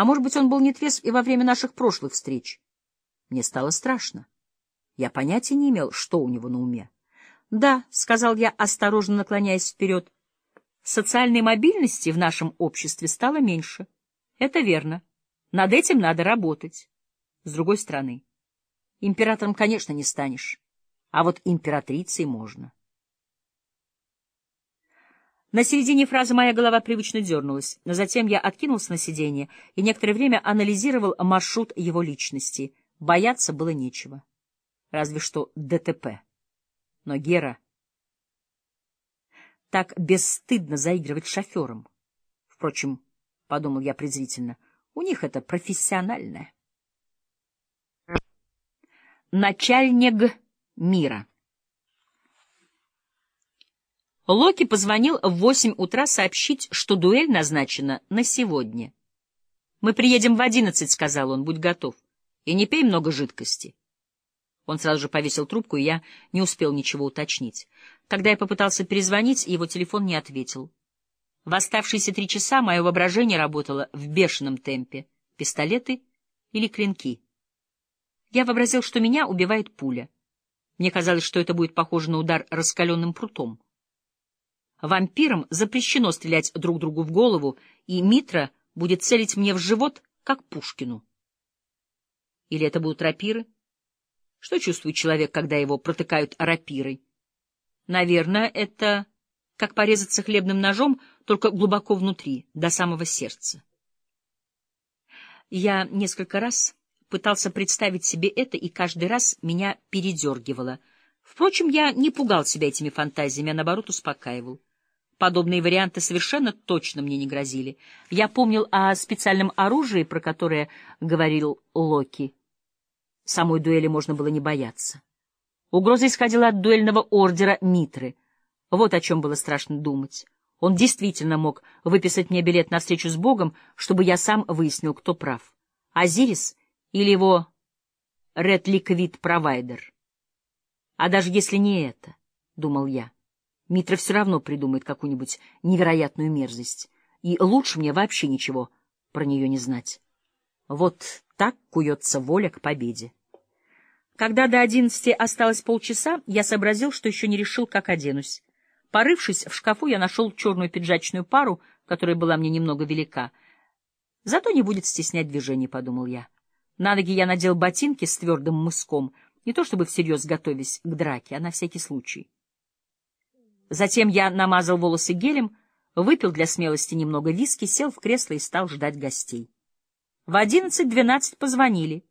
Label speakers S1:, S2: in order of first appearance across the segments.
S1: А может быть, он был не трезв и во время наших прошлых встреч? Мне стало страшно. Я понятия не имел, что у него на уме. — Да, — сказал я, осторожно наклоняясь вперед, — социальной мобильности в нашем обществе стало меньше. Это верно. Над этим надо работать. С другой стороны, императором, конечно, не станешь, а вот императрицей можно. На середине фразы моя голова привычно дернулась, но затем я откинулся на сиденье и некоторое время анализировал маршрут его личности. Бояться было нечего. Разве что ДТП. Но Гера... Так бесстыдно заигрывать шофером. Впрочем, — подумал я презрительно, — у них это профессиональное. Начальник мира. Локи позвонил в восемь утра сообщить, что дуэль назначена на сегодня. «Мы приедем в одиннадцать», — сказал он, — «будь готов. И не пей много жидкости». Он сразу же повесил трубку, и я не успел ничего уточнить. Когда я попытался перезвонить, его телефон не ответил. В оставшиеся три часа мое воображение работало в бешеном темпе. Пистолеты или клинки. Я вообразил, что меня убивает пуля. Мне казалось, что это будет похоже на удар раскаленным прутом. Вампирам запрещено стрелять друг другу в голову, и Митра будет целить мне в живот, как Пушкину. Или это будут рапиры? Что чувствует человек, когда его протыкают рапирой? Наверное, это как порезаться хлебным ножом, только глубоко внутри, до самого сердца. Я несколько раз пытался представить себе это, и каждый раз меня передергивало. Впрочем, я не пугал себя этими фантазиями, а наоборот успокаивал. Подобные варианты совершенно точно мне не грозили. Я помнил о специальном оружии, про которое говорил Локи. Самой дуэли можно было не бояться. Угроза исходила от дуэльного ордера Митры. Вот о чем было страшно думать. Он действительно мог выписать мне билет на встречу с Богом, чтобы я сам выяснил, кто прав. Азирис или его Red Liquid Provider. А даже если не это, — думал я, — Митра все равно придумает какую-нибудь невероятную мерзость, и лучше мне вообще ничего про нее не знать. Вот так куется воля к победе. Когда до одиннадцати осталось полчаса, я сообразил, что еще не решил, как оденусь. Порывшись в шкафу, я нашел черную пиджачную пару, которая была мне немного велика. Зато не будет стеснять движений, — подумал я. На ноги я надел ботинки с твердым мыском, не то чтобы всерьез готовясь к драке, а на всякий случай. Затем я намазал волосы гелем, выпил для смелости немного виски, сел в кресло и стал ждать гостей. В одиннадцать-двенадцать позвонили.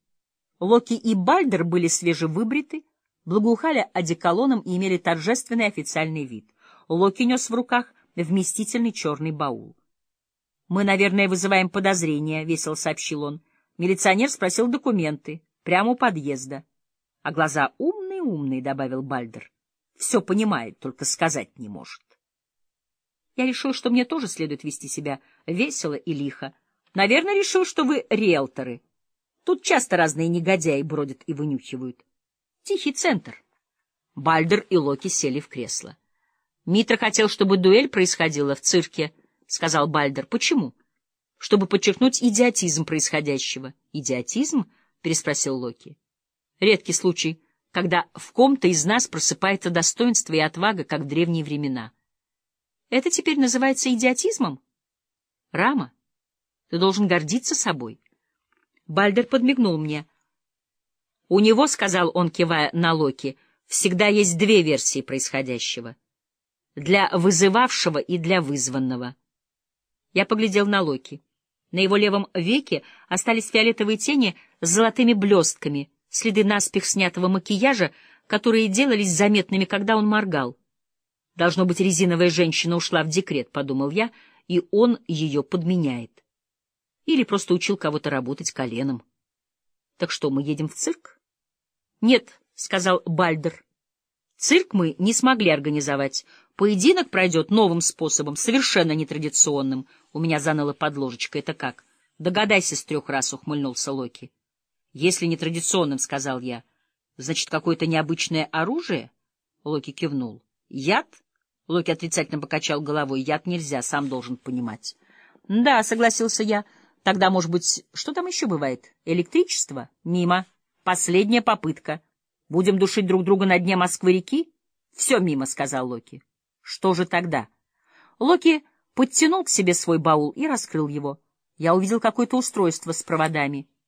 S1: Локи и Бальдер были свежевыбриты, благоухали одеколоном и имели торжественный официальный вид. Локи нес в руках вместительный черный баул. — Мы, наверное, вызываем подозрения, — весело сообщил он. Милиционер спросил документы прямо у подъезда. — А глаза умные-умные, — добавил Бальдер. — Все понимает, только сказать не может. Я решил, что мне тоже следует вести себя весело и лихо. Наверное, решил, что вы риэлторы. Тут часто разные негодяи бродят и вынюхивают. Тихий центр. Бальдер и Локи сели в кресло. Митра хотел, чтобы дуэль происходила в цирке, — сказал Бальдер. — Почему? — чтобы подчеркнуть идиотизм происходящего. «Идиотизм?» — переспросил Локи. «Редкий случай, когда в ком-то из нас просыпается достоинство и отвага, как в древние времена. Это теперь называется идиотизмом? Рама, ты должен гордиться собой». Бальдер подмигнул мне. «У него, — сказал он, кивая на Локи, — всегда есть две версии происходящего. Для вызывавшего и для вызванного». Я поглядел на Локи. На его левом веке остались фиолетовые тени с золотыми блестками, следы наспех снятого макияжа, которые делались заметными, когда он моргал. Должно быть, резиновая женщина ушла в декрет, — подумал я, — и он ее подменяет. Или просто учил кого-то работать коленом. Так что, мы едем в цирк? — Нет, — сказал Бальдер. Цирк мы не смогли организовать. Поединок пройдет новым способом, совершенно нетрадиционным. У меня заныла под ложечкой. Это как? Догадайся с трех раз, — ухмыльнулся Локи. Если нетрадиционным, — сказал я, — значит, какое-то необычное оружие? Локи кивнул. Яд? Локи отрицательно покачал головой. Яд нельзя, сам должен понимать. Да, — согласился я, — Тогда, может быть, что там еще бывает? Электричество? Мимо. Последняя попытка. Будем душить друг друга на дне Москвы-реки? Все мимо, — сказал Локи. Что же тогда? Локи подтянул к себе свой баул и раскрыл его. Я увидел какое-то устройство с проводами —